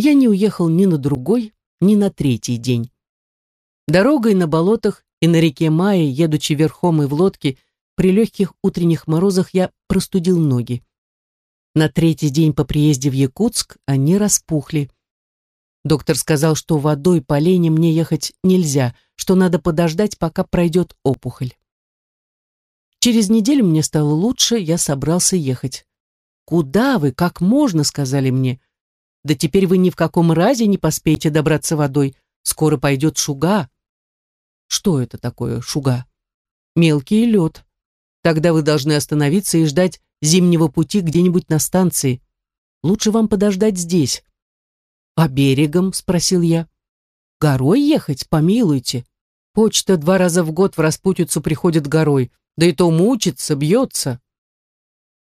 я не уехал ни на другой, ни на третий день. Дорогой на болотах и на реке Майи, едучи верхом и в лодке, при легких утренних морозах я простудил ноги. На третий день по приезде в Якутск они распухли. Доктор сказал, что водой по лени мне ехать нельзя, что надо подождать, пока пройдет опухоль. Через неделю мне стало лучше, я собрался ехать. «Куда вы? Как можно?» — сказали мне. «Да теперь вы ни в каком разе не поспеете добраться водой. Скоро пойдет шуга». «Что это такое шуга?» «Мелкий лед. Тогда вы должны остановиться и ждать зимнего пути где-нибудь на станции. Лучше вам подождать здесь». «А берегом?» — спросил я. «Горой ехать? Помилуйте. Почта два раза в год в распутицу приходит горой, да и то мучится, бьется.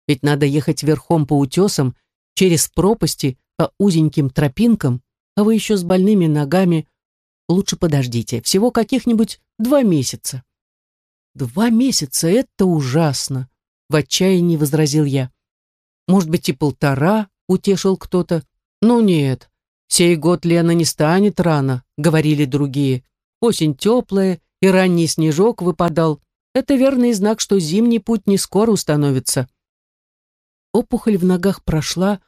Ведь надо ехать верхом по утесам, через пропасти, по узеньким тропинкам, а вы еще с больными ногами. Лучше подождите, всего каких-нибудь два месяца». «Два месяца — это ужасно!» — в отчаянии возразил я. «Может быть, и полтора?» — утешил кто-то. «Ну нет, «Сей год Лена не станет рано», — говорили другие. «Осень теплая, и ранний снежок выпадал. Это верный знак, что зимний путь не скоро установится». Опухоль в ногах прошла,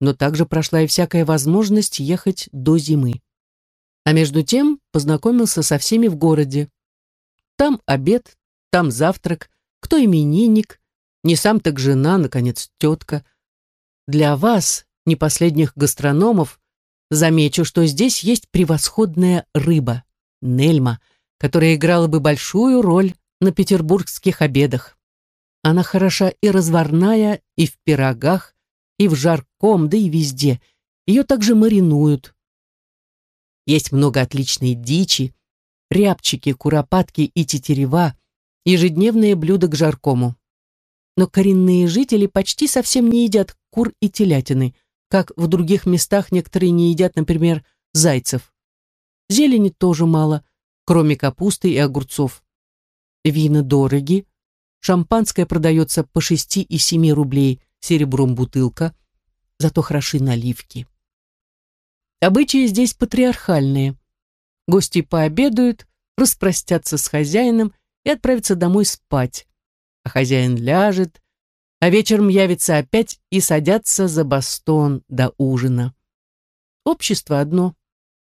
но также прошла и всякая возможность ехать до зимы. А между тем познакомился со всеми в городе. Там обед, там завтрак, кто именинник, не сам так жена, наконец, тетка. Для вас, не последних гастрономов, Замечу, что здесь есть превосходная рыба, нельма, которая играла бы большую роль на петербургских обедах. Она хороша и разварная, и в пирогах, и в жарком, да и везде. Ее также маринуют. Есть много отличной дичи, рябчики, куропатки и тетерева, ежедневные блюда к жаркому. Но коренные жители почти совсем не едят кур и телятины – как в других местах некоторые не едят, например, зайцев. Зелени тоже мало, кроме капусты и огурцов. Вина дороги, шампанское продается по 6 и 7 рублей серебром бутылка, зато хороши наливки. Обычаи здесь патриархальные. Гости пообедают, распростятся с хозяином и отправятся домой спать. А хозяин ляжет, а вечером явится опять и садятся за бастон до ужина. Общество одно.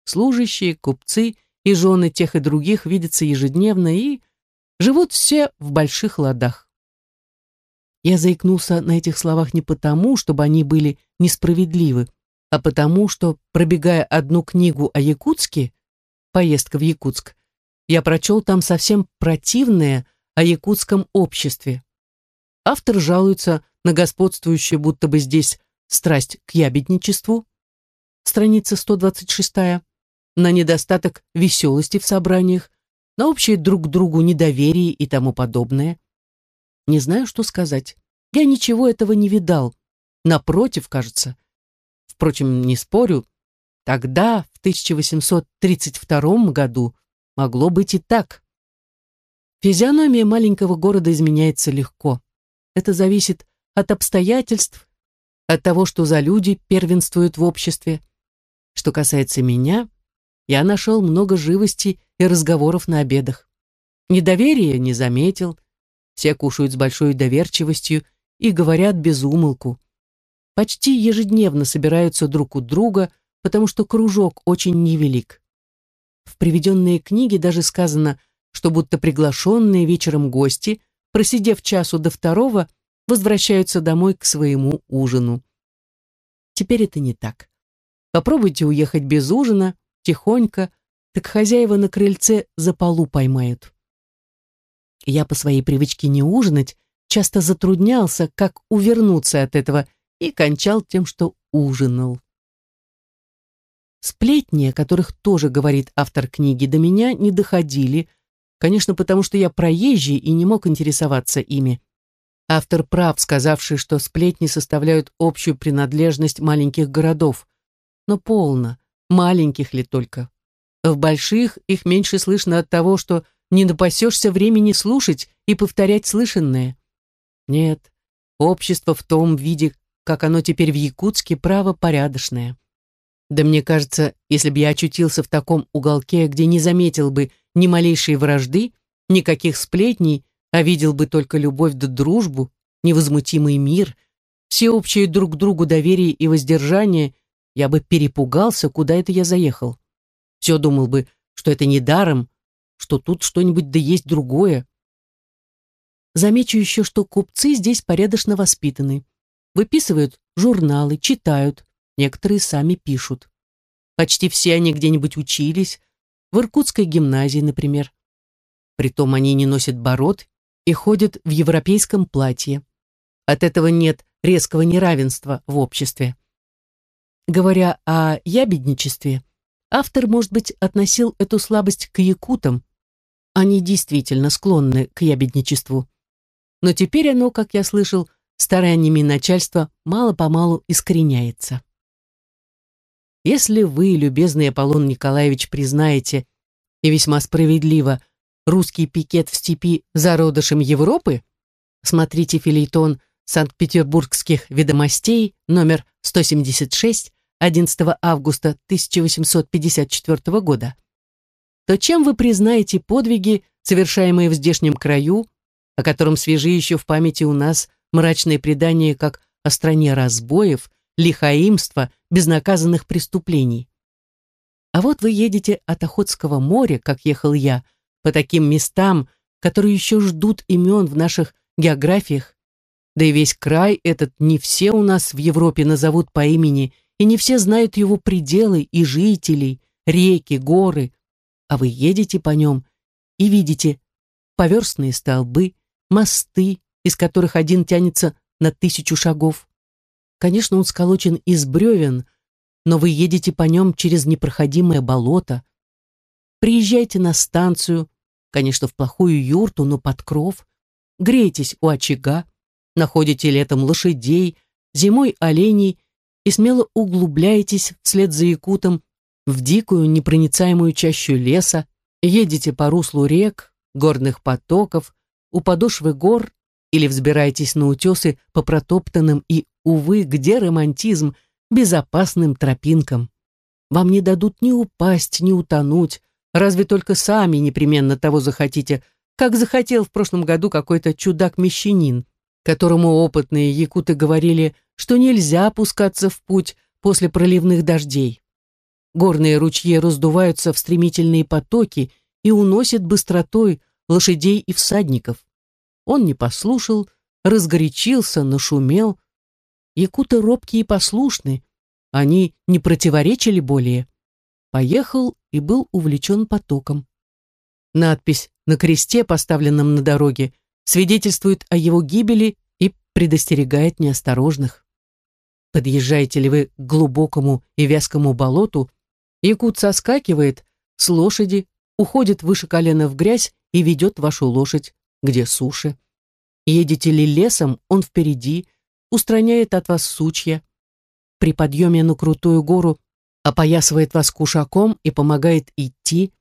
Служащие, купцы и жены тех и других видятся ежедневно и живут все в больших ладах. Я заикнулся на этих словах не потому, чтобы они были несправедливы, а потому, что, пробегая одну книгу о Якутске, «Поездка в Якутск», я прочел там совсем противное о якутском обществе. Автор жалуется на господствующую, будто бы здесь, страсть к ябедничеству, страница 126, на недостаток веселости в собраниях, на общее друг другу недоверие и тому подобное. Не знаю, что сказать. Я ничего этого не видал. Напротив, кажется. Впрочем, не спорю, тогда, в 1832 году, могло быть и так. Физиономия маленького города изменяется легко. Это зависит от обстоятельств, от того, что за люди первенствуют в обществе. Что касается меня, я нашел много живости и разговоров на обедах. Недоверия не заметил, все кушают с большой доверчивостью и говорят без умолку. Почти ежедневно собираются друг у друга, потому что кружок очень невелик. В приведенной книге даже сказано, что будто приглашенные вечером гости просидев часу до второго, возвращаются домой к своему ужину. Теперь это не так. Попробуйте уехать без ужина, тихонько, так хозяева на крыльце за полу поймают. Я по своей привычке не ужинать часто затруднялся, как увернуться от этого, и кончал тем, что ужинал. Сплетни, о которых тоже говорит автор книги, до меня не доходили, Конечно, потому что я проезжий и не мог интересоваться ими. Автор прав, сказавший, что сплетни составляют общую принадлежность маленьких городов. Но полно, маленьких ли только. В больших их меньше слышно от того, что не напасешься времени слушать и повторять слышанное. Нет, общество в том виде, как оно теперь в Якутске, право порядочное. Да мне кажется, если бы я очутился в таком уголке, где не заметил бы ни малейшей вражды, никаких сплетней, а видел бы только любовь да дружбу, невозмутимый мир, всеобщее друг другу доверие и воздержание, я бы перепугался, куда это я заехал. Все думал бы, что это не даром, что тут что-нибудь да есть другое. Замечу еще, что купцы здесь порядочно воспитаны. Выписывают журналы, читают, некоторые сами пишут. Почти все они где-нибудь учились, в Иркутской гимназии, например. Притом они не носят бород и ходят в европейском платье. От этого нет резкого неравенства в обществе. Говоря о ябедничестве, автор, может быть, относил эту слабость к якутам. Они действительно склонны к ябедничеству. Но теперь оно, как я слышал, стараниями начальства мало-помалу искореняется. Если вы, любезный Аполлон Николаевич, признаете, и весьма справедливо, русский пикет в степи зародышем Европы, смотрите филейтон Санкт-Петербургских ведомостей номер 176 11 августа 1854 года, то чем вы признаете подвиги, совершаемые в здешнем краю, о котором свежи еще в памяти у нас мрачные предания как о стране разбоев, лихаимства, безнаказанных преступлений. А вот вы едете от Охотского моря, как ехал я, по таким местам, которые еще ждут имен в наших географиях, да и весь край этот не все у нас в Европе назовут по имени, и не все знают его пределы и жителей, реки, горы, а вы едете по нем и видите поверстные столбы, мосты, из которых один тянется на тысячу шагов, Конечно, он сколочен из бревен, но вы едете по нем через непроходимое болото. Приезжайте на станцию, конечно, в плохую юрту, но под кров. Грейтесь у очага, находите летом лошадей, зимой оленей и смело углубляетесь вслед за якутом в дикую непроницаемую чащу леса, едете по руслу рек, горных потоков, у подошвы гор или взбираетесь на утесы по протоптанным и Увы, где романтизм безопасным тропинкам? Вам не дадут ни упасть, ни утонуть, разве только сами непременно того захотите, как захотел в прошлом году какой-то чудак-мещанин, которому опытные якуты говорили, что нельзя опускаться в путь после проливных дождей. Горные ручьи раздуваются в стремительные потоки и уносят быстротой лошадей и всадников. Он не послушал, разгорячился, нашумел, Якуты робкие и послушны, они не противоречили более. Поехал и был увлечен потоком. Надпись на кресте, поставленном на дороге, свидетельствует о его гибели и предостерегает неосторожных. Подъезжаете ли вы к глубокому и вязкому болоту, якут соскакивает с лошади, уходит выше колена в грязь и ведет вашу лошадь, где суши. Едете ли лесом, он впереди, устраняет от вас сучья. При подъеме на крутую гору опоясывает вас кушаком и помогает идти.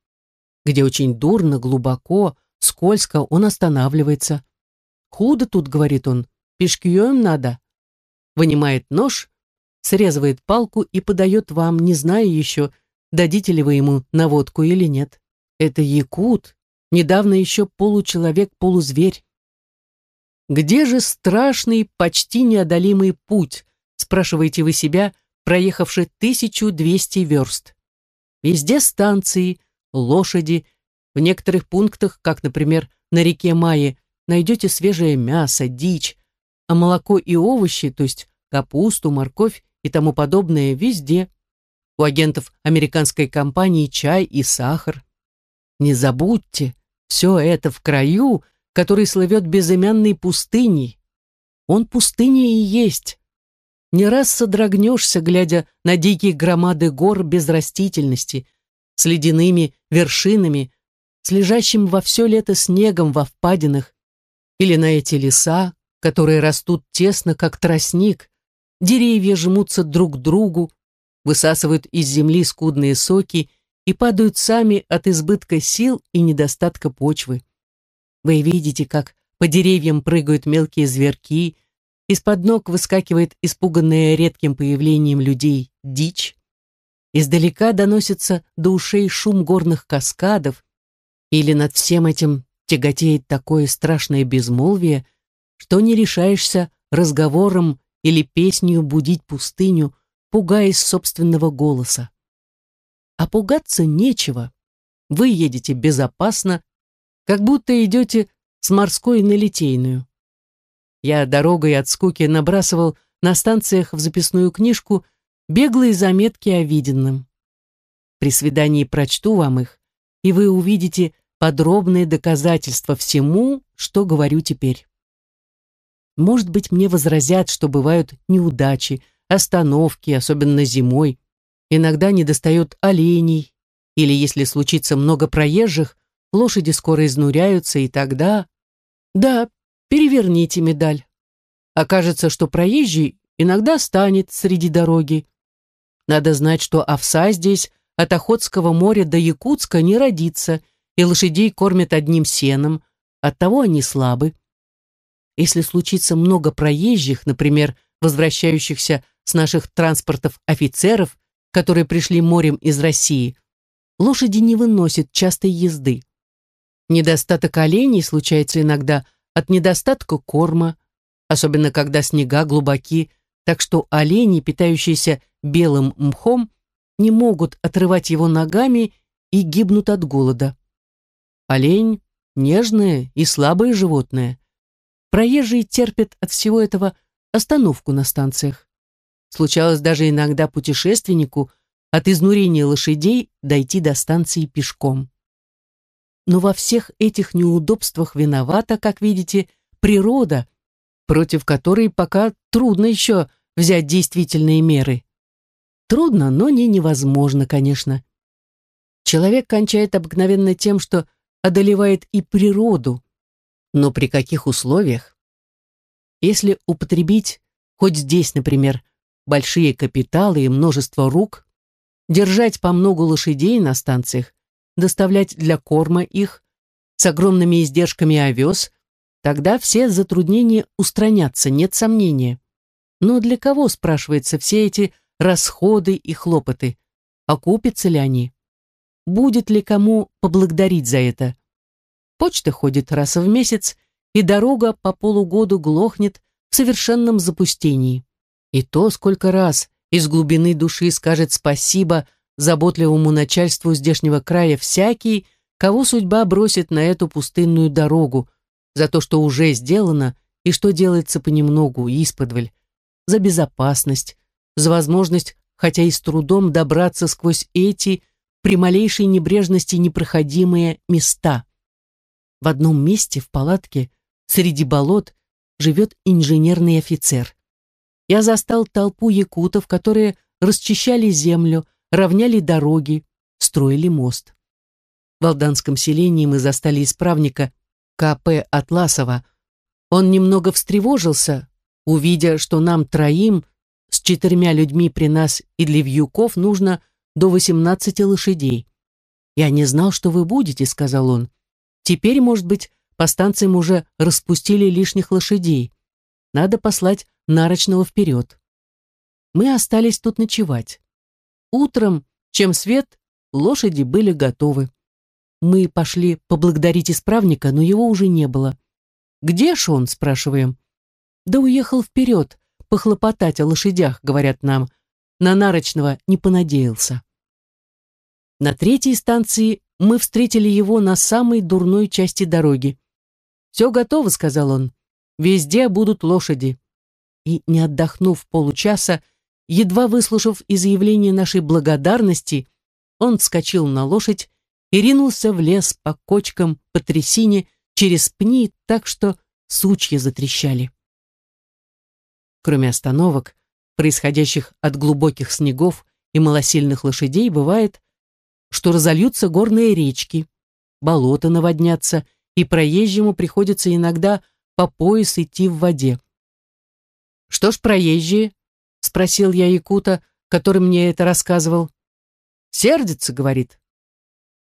Где очень дурно, глубоко, скользко, он останавливается. «Худо тут», — говорит он, — «пешкием надо». Вынимает нож, срезывает палку и подает вам, не зная еще, дадите ли вы ему наводку или нет. Это якут, недавно еще получеловек-полузверь. Где же страшный, почти неодолимый путь, спрашиваете вы себя, проехавши 1200 верст? Везде станции, лошади, в некоторых пунктах, как, например, на реке Майи, найдете свежее мясо, дичь, а молоко и овощи, то есть капусту, морковь и тому подобное, везде. У агентов американской компании чай и сахар. Не забудьте, все это в краю – который слывет безымянной пустыней. Он пустыня и есть. Не раз содрогнешься, глядя на дикие громады гор без растительности, с ледяными вершинами, с лежащим во все лето снегом во впадинах, или на эти леса, которые растут тесно, как тростник, деревья жмутся друг к другу, высасывают из земли скудные соки и падают сами от избытка сил и недостатка почвы. Вы видите, как по деревьям прыгают мелкие зверки, из-под ног выскакивает испуганная редким появлением людей дичь. издалека доносится до ушей шум горных каскадов, или над всем этим тяготеет такое страшное безмолвие, что не решаешься разговором или песнью будить пустыню, пугаясь собственного голоса. А пугаться нечего. Вы едете безопасно, как будто идете с морской на литейную. Я дорогой от скуки набрасывал на станциях в записную книжку беглые заметки о виденном. При свидании прочту вам их, и вы увидите подробные доказательства всему, что говорю теперь. Может быть, мне возразят, что бывают неудачи, остановки, особенно зимой. Иногда недостает оленей, или если случится много проезжих, лошади скоро изнуряются, и тогда... Да, переверните медаль. Окажется, что проезжий иногда станет среди дороги. Надо знать, что овса здесь от Охотского моря до Якутска не родится, и лошадей кормят одним сеном, оттого они слабы. Если случится много проезжих, например, возвращающихся с наших транспортов офицеров, которые пришли морем из России, лошади не выносят частой езды. Недостаток оленей случается иногда от недостатка корма, особенно когда снега глубоки, так что олени, питающиеся белым мхом, не могут отрывать его ногами и гибнут от голода. Олень – нежное и слабое животное. Проезжие терпят от всего этого остановку на станциях. Случалось даже иногда путешественнику от изнурения лошадей дойти до станции пешком. Но во всех этих неудобствах виновата, как видите, природа, против которой пока трудно еще взять действительные меры. Трудно, но не невозможно, конечно. Человек кончает обыкновенно тем, что одолевает и природу, но при каких условиях? Если употребить, хоть здесь, например, большие капиталы и множество рук, держать по много лошадей на станциях, доставлять для корма их, с огромными издержками овес, тогда все затруднения устранятся, нет сомнения. Но для кого, спрашивается, все эти расходы и хлопоты? Окупятся ли они? Будет ли кому поблагодарить за это? Почта ходит раз в месяц, и дорога по полугоду глохнет в совершенном запустении. И то, сколько раз из глубины души скажет спасибо заботливому начальству здешнего края всякий, кого судьба бросит на эту пустынную дорогу, за то, что уже сделано и что делается понемногу, исподволь, за безопасность, за возможность, хотя и с трудом, добраться сквозь эти при малейшей небрежности непроходимые места. В одном месте в палатке среди болот живет инженерный офицер. Я застал толпу якутов, которые расчищали землю, равняли дороги, строили мост. В Алданском селении мы застали исправника К.П. Атласова. Он немного встревожился, увидя, что нам троим с четырьмя людьми при нас и для вьюков нужно до 18 лошадей. «Я не знал, что вы будете», — сказал он. Теперь, может быть, по станциям уже распустили лишних лошадей. Надо послать нарочного вперед. Мы остались тут ночевать. Утром, чем свет, лошади были готовы. Мы пошли поблагодарить исправника, но его уже не было. «Где ж он?» – спрашиваем. «Да уехал вперед, похлопотать о лошадях», – говорят нам. На Нарочного не понадеялся. На третьей станции мы встретили его на самой дурной части дороги. «Все готово», — сказал он. «Везде будут лошади». И, не отдохнув получаса, едва выслушав изъявление нашей благодарности, он вскочил на лошадь и ринулся в лес по кочкам, по трясине, через пни, так что сучья затрещали. Кроме остановок, происходящих от глубоких снегов и малосильных лошадей, бывает, что разольются горные речки, болота наводнятся, и проезжему приходится иногда по пояс идти в воде. «Что ж проезжие?» — спросил я якута, который мне это рассказывал. «Сердится», — говорит.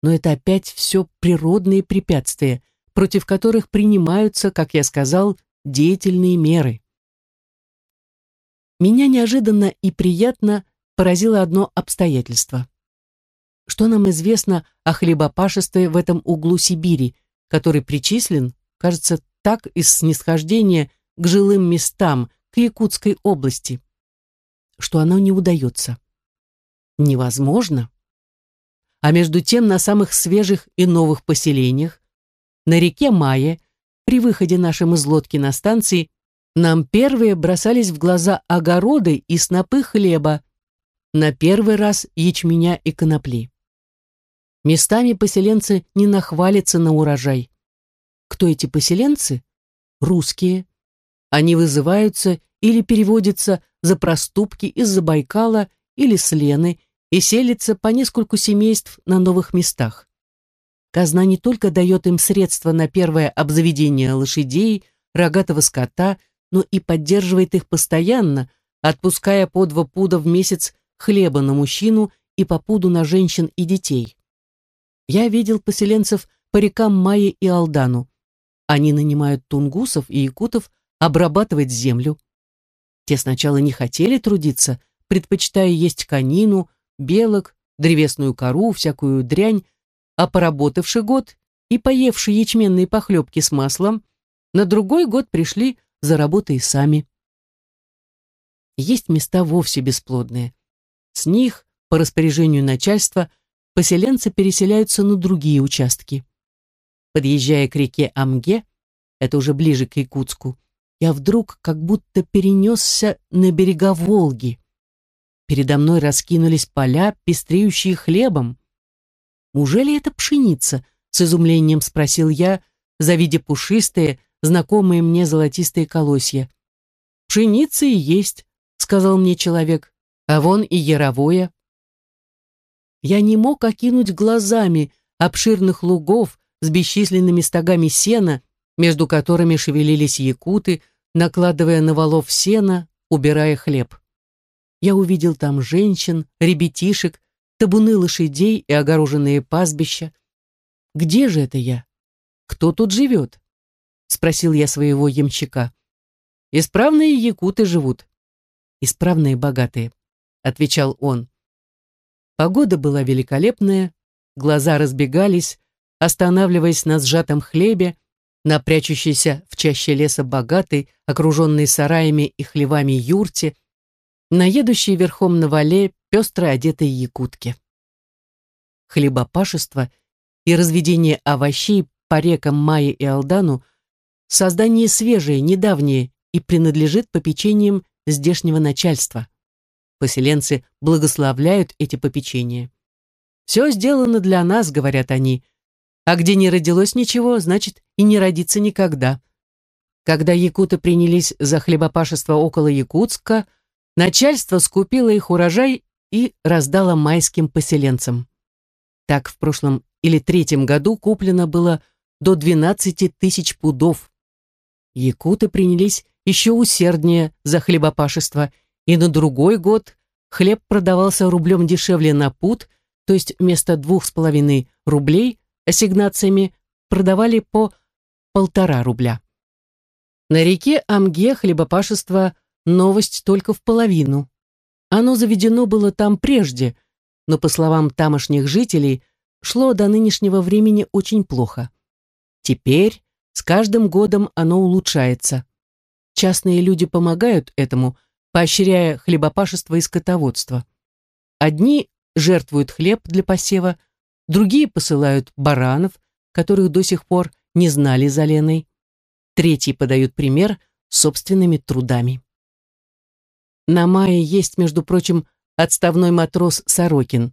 Но это опять все природные препятствия, против которых принимаются, как я сказал, деятельные меры. Меня неожиданно и приятно поразило одно обстоятельство. Что нам известно о хлебопашестве в этом углу Сибири, который причислен, кажется, так из снисхождения к жилым местам, к Якутской области, что оно не удается. Невозможно. А между тем на самых свежих и новых поселениях, на реке Майе, при выходе нашим из лодки на станции, нам первые бросались в глаза огороды и снопы хлеба, на первый раз ячменя и конопли. Местами поселенцы не нахвалятся на урожай. Кто эти поселенцы? Русские. Они вызываются или переводятся за проступки из-за Байкала или с Лены и селятся по нескольку семейств на новых местах. Казна не только дает им средства на первое обзаведение лошадей, рогатого скота, но и поддерживает их постоянно, отпуская по два пуда в месяц хлеба на мужчину и по пуду на женщин и детей. Я видел поселенцев по рекам Майи и Алдану. Они нанимают тунгусов и якутов обрабатывать землю. Те сначала не хотели трудиться, предпочитая есть конину, белок, древесную кору, всякую дрянь, а поработавший год и поевшие ячменные похлебки с маслом, на другой год пришли за работой сами. Есть места вовсе бесплодные. С них, по распоряжению начальства, поселенцы переселяются на другие участки. Подъезжая к реке Амге, это уже ближе к Якутску, я вдруг как будто перенесся на берега Волги. Передо мной раскинулись поля, пестреющие хлебом. «Ужели это пшеница?» — с изумлением спросил я, завидя пушистые, знакомые мне золотистые колосья. «Пшеница и есть», — сказал мне человек, — «а вон и яровое». Я не мог окинуть глазами обширных лугов с бесчисленными стогами сена, между которыми шевелились якуты, накладывая на валов сена, убирая хлеб. Я увидел там женщин, ребятишек, табуны лошадей и огороженные пастбища. Где же это я? Кто тут живет? Спросил я своего ямщика. Исправные якуты живут. Исправные богатые, отвечал он. Погода была великолепная, глаза разбегались, останавливаясь на сжатом хлебе, на прячущейся в чаще леса богатой, окруженной сараями и хлевами юрте, на едущей верхом на вале пестро одетой якутке. Хлебопашество и разведение овощей по рекам Майе и Алдану создание свежее, недавнее и принадлежит попечениям здешнего начальства. Поселенцы благословляют эти попечения. «Все сделано для нас», — говорят они, «а где не родилось ничего, значит, и не родится никогда». Когда якуты принялись за хлебопашество около Якутска, Начальство скупило их урожай и раздало майским поселенцам. Так в прошлом или третьем году куплено было до 12 тысяч пудов. Якуты принялись еще усерднее за хлебопашество, и на другой год хлеб продавался рублем дешевле на пуд, то есть вместо двух с половиной рублей ассигнациями продавали по полтора рубля. На реке Амге хлебопашество новость только в половину. Оно заведено было там прежде, но, по словам тамошних жителей, шло до нынешнего времени очень плохо. Теперь с каждым годом оно улучшается. Частные люди помогают этому, поощряя хлебопашество и скотоводство. Одни жертвуют хлеб для посева, другие посылают баранов, которых до сих пор не знали за Леной. Третьи подают пример собственными трудами. На мае есть, между прочим, отставной матрос Сорокин.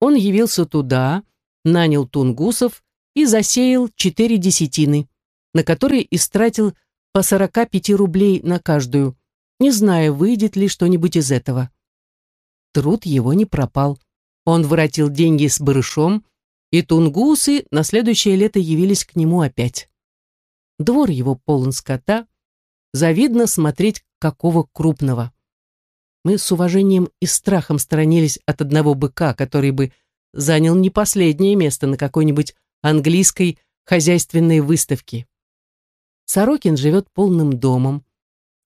Он явился туда, нанял тунгусов и засеял четыре десятины, на которые истратил по 45 рублей на каждую, не зная, выйдет ли что-нибудь из этого. Труд его не пропал. Он воротил деньги с барышом, и тунгусы на следующее лето явились к нему опять. Двор его полон скота, завидно смотреть какого крупного. Мы с уважением и страхом сторонились от одного быка, который бы занял не последнее место на какой-нибудь английской хозяйственной выставке. Сорокин живет полным домом.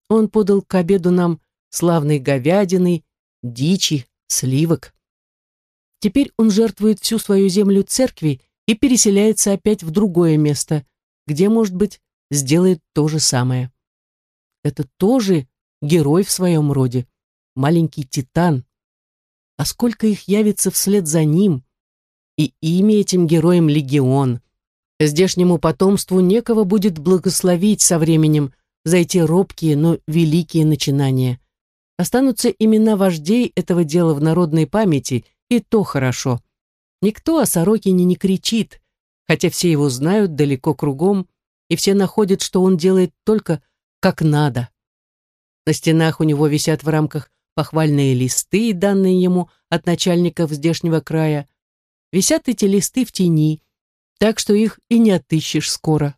Он подал к обеду нам славной говядины, дичи, сливок. Теперь он жертвует всю свою землю церкви и переселяется опять в другое место, где, может быть, сделает то же самое. Это тоже герой в своем роде, маленький титан. А сколько их явится вслед за ним? И имя этим героям легион. Здешнему потомству некого будет благословить со временем за эти робкие, но великие начинания. Останутся имена вождей этого дела в народной памяти, и то хорошо. Никто о Сорокине не кричит, хотя все его знают далеко кругом, и все находят, что он делает только как надо. На стенах у него висят в рамках похвальные листы, данные ему от начальников здешнего края. Висят эти листы в тени, так что их и не отыщешь скоро.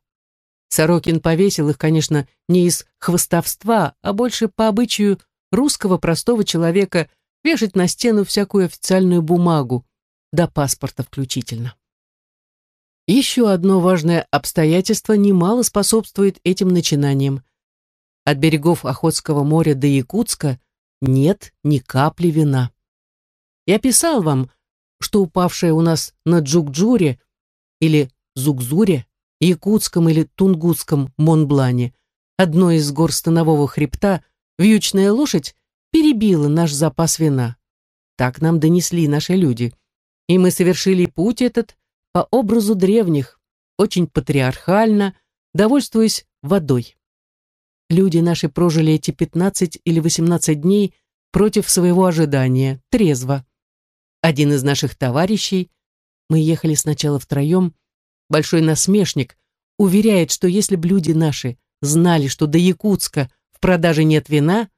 Сорокин повесил их, конечно, не из хвостовства, а больше по обычаю русского простого человека вешать на стену всякую официальную бумагу, до паспорта включительно. Еще одно важное обстоятельство немало способствует этим начинаниям. От берегов Охотского моря до Якутска нет ни капли вина. Я писал вам, что упавшее у нас на Джукджуре или Зугзуре, Якутском или Тунгусском Монблане, одной из гор станового хребта, вьючная лошадь перебила наш запас вина. Так нам донесли наши люди. И мы совершили путь этот по образу древних, очень патриархально, довольствуясь водой. Люди наши прожили эти 15 или 18 дней против своего ожидания, трезво. Один из наших товарищей, мы ехали сначала втроем, большой насмешник, уверяет, что если б люди наши знали, что до Якутска в продаже нет вина,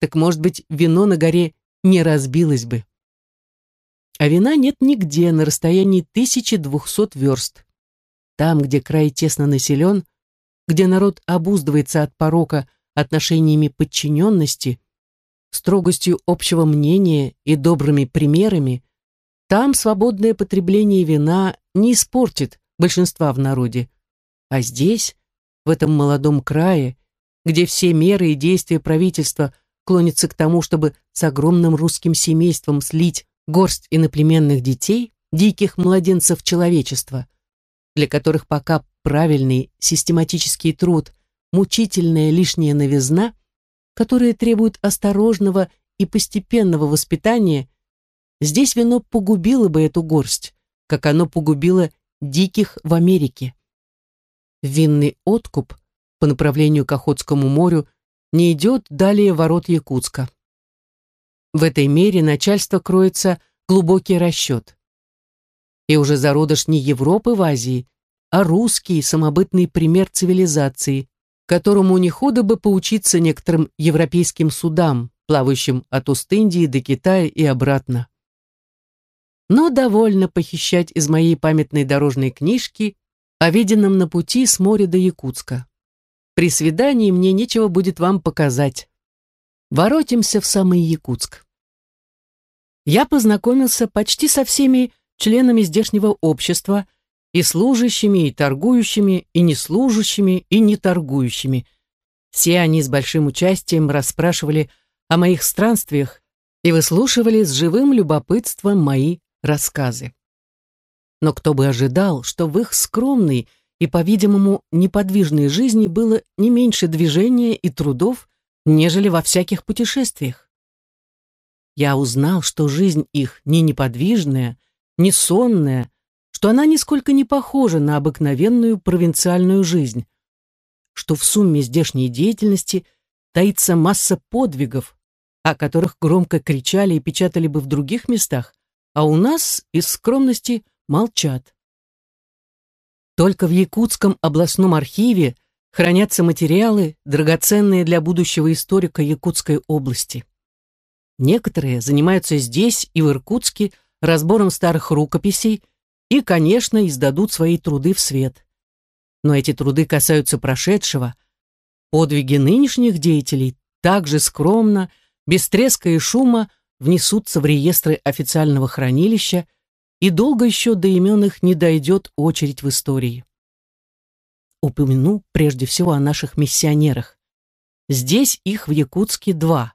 так, может быть, вино на горе не разбилось бы. А вина нет нигде на расстоянии 1200 верст. Там, где край тесно населен, где народ обуздывается от порока отношениями подчиненности, строгостью общего мнения и добрыми примерами, там свободное потребление вина не испортит большинства в народе. А здесь, в этом молодом крае, где все меры и действия правительства клонится к тому, чтобы с огромным русским семейством слить горсть иноплеменных детей, диких младенцев человечества, для которых пока правильный систематический труд, мучительная лишняя новизна, которые требуют осторожного и постепенного воспитания, здесь вино погубило бы эту горсть, как оно погубило диких в Америке. Винный откуп по направлению к Охотскому морю не идет далее ворот Якутска. В этой мере начальство кроется глубокий расчет. И уже зародыш не Европы в Азии, а русский самобытный пример цивилизации, которому не худо бы поучиться некоторым европейским судам, плавающим от Уст-Индии до Китая и обратно. Но довольно похищать из моей памятной дорожной книжки о виденном на пути с моря до Якутска. При свидании мне нечего будет вам показать. Воротимся в самый Якутск. Я познакомился почти со всеми членами здешнего общества, и служащими, и торгующими, и неслужащими, и не торгующими. Все они с большим участием расспрашивали о моих странствиях и выслушивали с живым любопытством мои рассказы. Но кто бы ожидал, что в их скромной и, по-видимому, неподвижной жизни было не меньше движения и трудов, нежели во всяких путешествиях. Я узнал, что жизнь их не неподвижная, не сонная, что она нисколько не похожа на обыкновенную провинциальную жизнь, что в сумме здешней деятельности таится масса подвигов, о которых громко кричали и печатали бы в других местах, а у нас из скромности молчат. Только в Якутском областном архиве хранятся материалы, драгоценные для будущего историка Якутской области. Некоторые занимаются здесь и в Иркутске разбором старых рукописей и, конечно, издадут свои труды в свет. Но эти труды касаются прошедшего. Подвиги нынешних деятелей также скромно, без треска и шума внесутся в реестры официального хранилища и долго еще до имен их не дойдет очередь в истории. Упомяну прежде всего о наших миссионерах. Здесь их в Якутске два.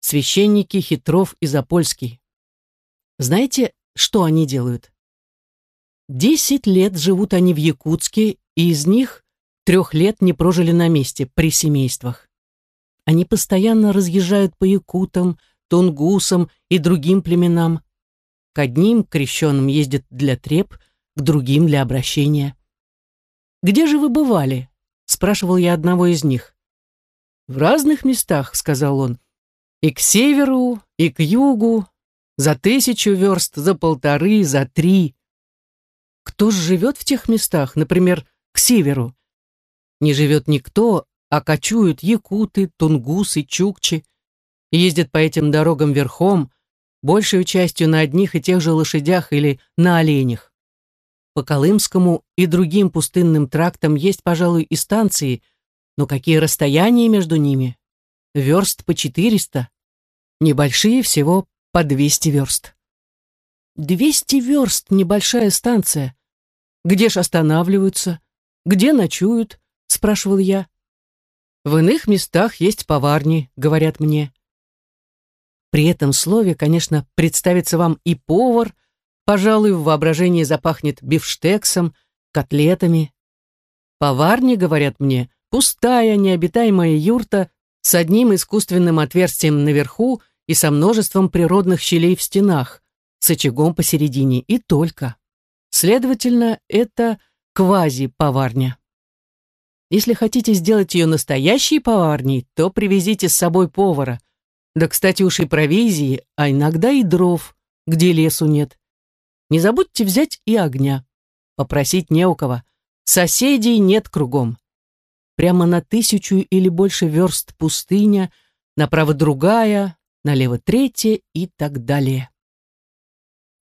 Священники Хитров и Запольский, Знаете, что они делают? Десять лет живут они в Якутске, и из них трех лет не прожили на месте, при семействах. Они постоянно разъезжают по якутам, тунгусам и другим племенам. К одним крещенным ездят для треп, к другим для обращения. «Где же вы бывали?» — спрашивал я одного из них. «В разных местах», — сказал он. «И к северу, и к югу, за тысячу верст, за полторы, за три. Кто ж живет в тех местах, например, к северу? Не живет никто, а кочуют якуты, тунгусы, чукчи. Ездят по этим дорогам верхом, большей частью на одних и тех же лошадях или на оленях. По Колымскому и другим пустынным трактам есть, пожалуй, и станции, но какие расстояния между ними? Верст по 400. Небольшие всего по 200 верст. 200 верст небольшая станция. Где ж останавливаются? Где ночуют? Спрашивал я. В иных местах есть поварни, говорят мне. При этом слове, конечно, представится вам и повар, пожалуй, в воображении запахнет бифштексом, котлетами. Поварни, говорят мне, пустая, необитаемая юрта с одним искусственным отверстием наверху и со множеством природных щелей в стенах, с очагом посередине и только. Следовательно, это квази-поварня. Если хотите сделать ее настоящей поварней, то привезите с собой повара. Да, кстати, уж и провизии, а иногда и дров, где лесу нет. Не забудьте взять и огня. Попросить не у кого. Соседей нет кругом. Прямо на тысячу или больше верст пустыня, направо другая, налево третья и так далее.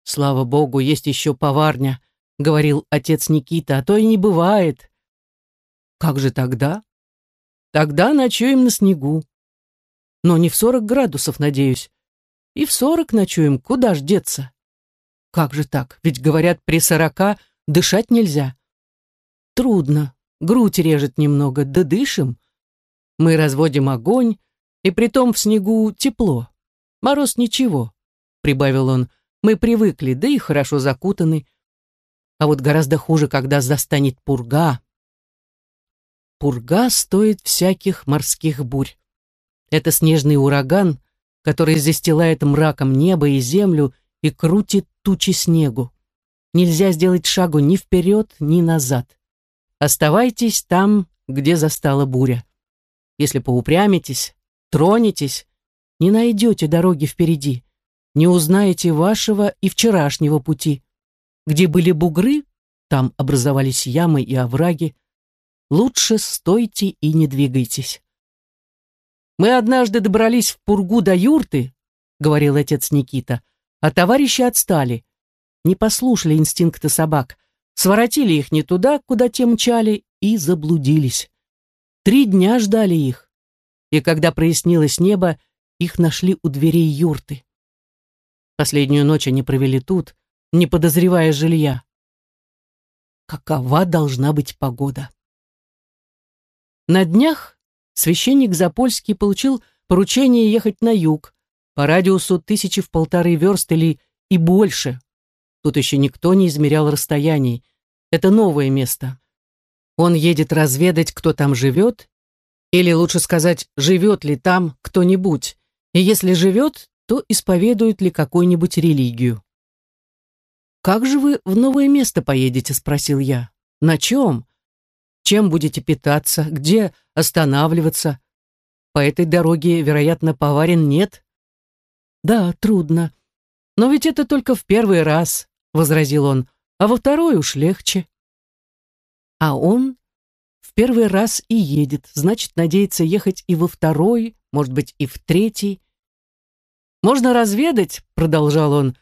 «Слава богу, есть еще поварня», — говорил отец Никита, «а то и не бывает». «Как же тогда?» «Тогда ночуем на снегу». «Но не в сорок градусов, надеюсь». «И в сорок ночуем, куда ж деться?» «Как же так? Ведь, говорят, при сорока дышать нельзя». «Трудно, грудь режет немного, да дышим. Мы разводим огонь, и притом в снегу тепло. Мороз ничего, прибавил он. Мы привыкли, да и хорошо закутаны. А вот гораздо хуже, когда застанет пурга. Пурга стоит всяких морских бурь. Это снежный ураган, который застилает мраком небо и землю и крутит тучи снегу. Нельзя сделать шагу ни вперед, ни назад. Оставайтесь там, где застала буря. Если поупрямитесь, тронетесь, не найдете дороги впереди, не узнаете вашего и вчерашнего пути. Где были бугры, там образовались ямы и овраги. Лучше стойте и не двигайтесь. «Мы однажды добрались в Пургу до юрты», — говорил отец Никита, «а товарищи отстали, не послушали инстинкта собак, своротили их не туда, куда те мчали, и заблудились. Три дня ждали их. И когда прояснилось небо, их нашли у дверей юрты. Последнюю ночь они провели тут, не подозревая жилья. Какова должна быть погода? На днях священник Запольский получил поручение ехать на юг, по радиусу тысячи в полторы верст или и больше. Тут еще никто не измерял расстояний. Это новое место. Он едет разведать, кто там живет, или лучше сказать, живет ли там кто-нибудь, и если живет, то исповедует ли какую-нибудь религию. «Как же вы в новое место поедете?» – спросил я. «На чем? Чем будете питаться? Где останавливаться? По этой дороге, вероятно, поварен нет?» «Да, трудно. Но ведь это только в первый раз», — возразил он, «а во второй уж легче». А он в первый раз и едет, значит, надеется ехать и во второй, может быть, и в третий. «Можно разведать», — продолжал он,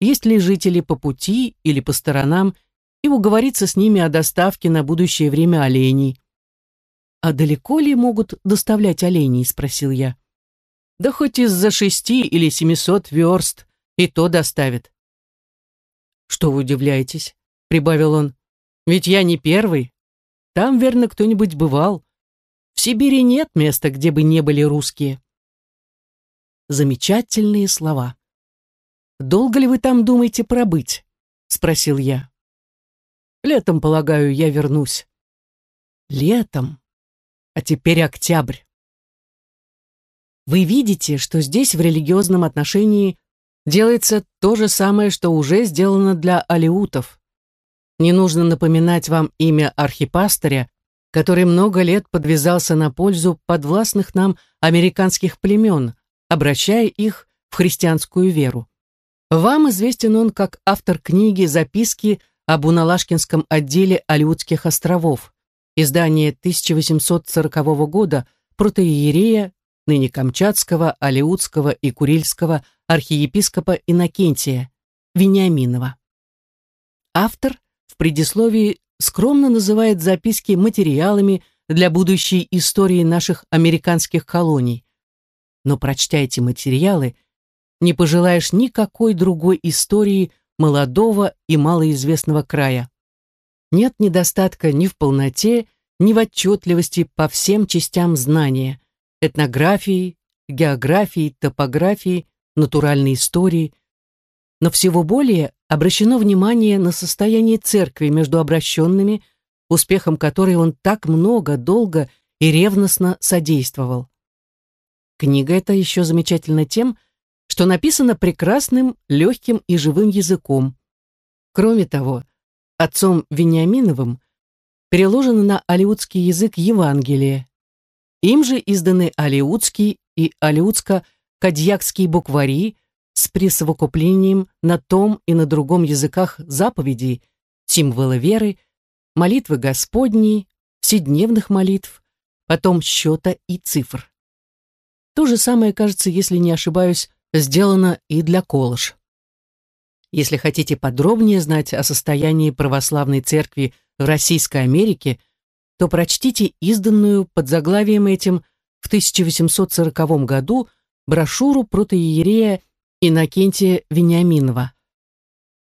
«есть ли жители по пути или по сторонам, и уговориться с ними о доставке на будущее время оленей». «А далеко ли могут доставлять оленей?» — спросил я. «Да хоть из-за шести или семисот верст, и то доставят». «Что вы удивляетесь?» — прибавил он. «Ведь я не первый. Там, верно, кто-нибудь бывал. В Сибири нет места, где бы не были русские. Замечательные слова. долго ли вы там думаете пробыть?» — спросил я. «Летом, полагаю, я вернусь». «Летом? А теперь октябрь». Вы видите, что здесь в религиозном отношении делается то же самое, что уже сделано для алиутов. Не нужно напоминать вам имя архипастыря, который много лет подвязался на пользу подвластных нам американских племен, обращая их в христианскую веру. Вам известен он как автор книги «Записки об Уналашкинском отделе Алиутских островов», издание 1840 года протоиерея ныне Камчатского, Алеутского и Курильского архиепископа Иннокентия Вениаминова. Автор в предисловии скромно называет записки материалами для будущей истории наших американских колоний. Но прочтя эти материалы, не пожелаешь никакой другой истории молодого и малоизвестного края. Нет недостатка ни в полноте, ни в отчетливости по всем частям знания – этнографии, географии, топографии, натуральной истории, но всего более обращено внимание на состояние церкви между обращенными, успехом которой он так много, долго и ревностно содействовал. Книга эта еще замечательна тем, что написана прекрасным, легким и живым языком. Кроме того, отцом Вениаминовым переложено на алиутский язык Евангелие, им же изданы алиутский и алиутско-кадьякские буквари с присовокуплением на том и на другом языках заповедей, символы веры, молитвы Господней, вседневных молитв, потом счета и цифр. То же самое, кажется, если не ошибаюсь, сделано и для Колыш. Если хотите подробнее знать о состоянии православной церкви в Российской Америке, то прочтите изданную под заглавием этим в 1840 году брошюру протоиерея Иннокентия Вениаминова.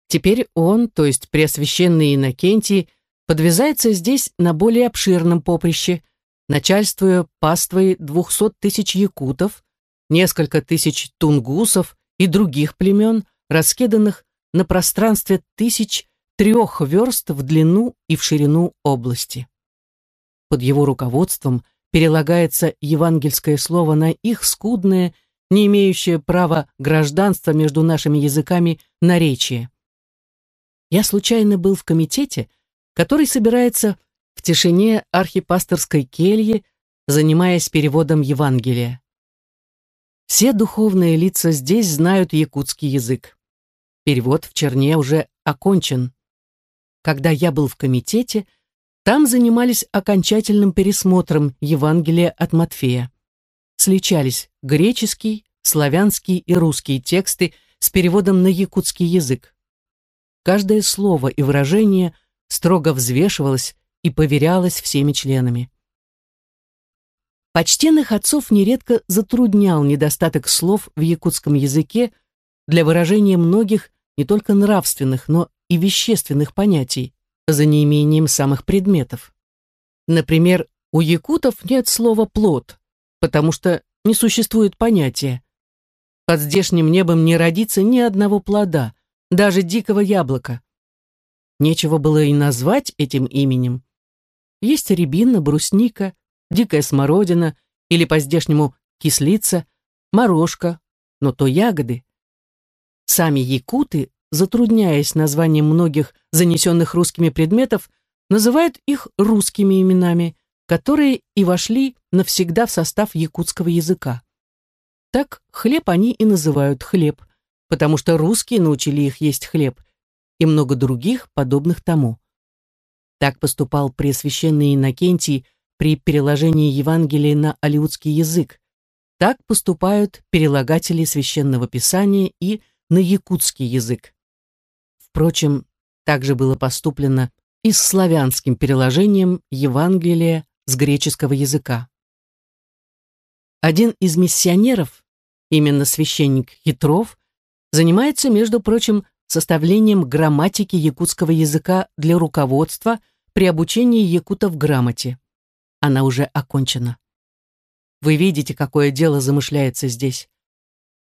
Теперь он, то есть Преосвященный Иннокентий, подвязается здесь на более обширном поприще, начальствуя паствой двухсот тысяч якутов, несколько тысяч тунгусов и других племен, раскиданных на пространстве тысяч трех верст в длину и в ширину области под его руководством перелагается евангельское слово на их скудное, не имеющее права гражданства между нашими языками наречие. Я случайно был в комитете, который собирается в тишине архипасторской кельи, занимаясь переводом Евангелия. Все духовные лица здесь знают якутский язык. Перевод в Черне уже окончен. Когда я был в комитете, там занимались окончательным пересмотром Евангелия от Матфея. Сличались греческий, славянский и русский тексты с переводом на якутский язык. Каждое слово и выражение строго взвешивалось и поверялось всеми членами. Почтенных отцов нередко затруднял недостаток слов в якутском языке для выражения многих не только нравственных, но и вещественных понятий, за неимением самых предметов. Например, у якутов нет слова «плод», потому что не существует понятия. Под здешним небом не родится ни одного плода, даже дикого яблока. Нечего было и назвать этим именем. Есть рябина, брусника, дикая смородина или по-здешнему кислица, морожка, но то ягоды. Сами якуты затрудняясь названием многих занесенных русскими предметов, называют их русскими именами, которые и вошли навсегда в состав якутского языка. Так хлеб они и называют хлеб, потому что русские научили их есть хлеб, и много других, подобных тому. Так поступал Преосвященный Иннокентий при переложении Евангелия на алиутский язык. Так поступают перелагатели Священного Писания и на якутский язык. Впрочем, также было поступлено и с славянским переложением Евангелия с греческого языка. Один из миссионеров, именно священник Хитров, занимается, между прочим, составлением грамматики якутского языка для руководства при обучении якутов грамоте. Она уже окончена. Вы видите, какое дело замышляется здесь.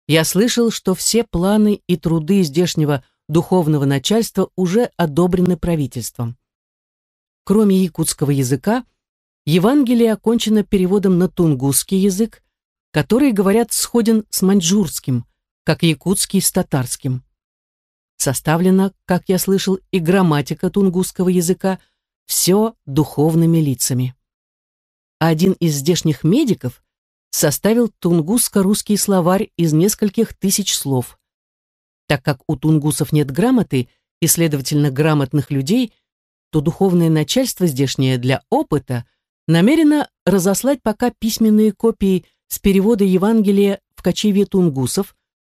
я слышал, что все планы и труды здешнего духовного начальства уже одобрены правительством. Кроме якутского языка, Евангелие окончено переводом на тунгусский язык, который, говорят, сходен с маньчжурским, как якутский с татарским. Составлена, как я слышал, и грамматика тунгусского языка, все духовными лицами. Один из здешних медиков составил тунгусско-русский словарь из нескольких тысяч слов. Так как у тунгусов нет грамоты и, следовательно, грамотных людей, то духовное начальство здешнее для опыта намерено разослать пока письменные копии с перевода Евангелия в кочевье тунгусов,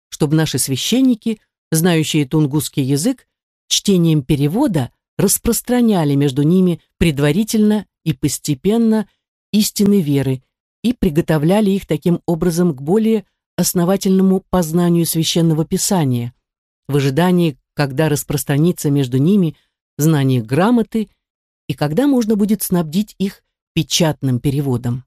чтобы наши священники, знающие тунгусский язык, чтением перевода распространяли между ними предварительно и постепенно истины веры и приготовляли их таким образом к более основательному познанию священного писания, в ожидании, когда распространится между ними знание грамоты и когда можно будет снабдить их печатным переводом.